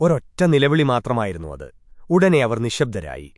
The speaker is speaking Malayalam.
ഒരൊറ്റ നിലവിളി മാത്രമായിരുന്നു അത്. ഉടനെ അവർ നിശബ്ദരായി.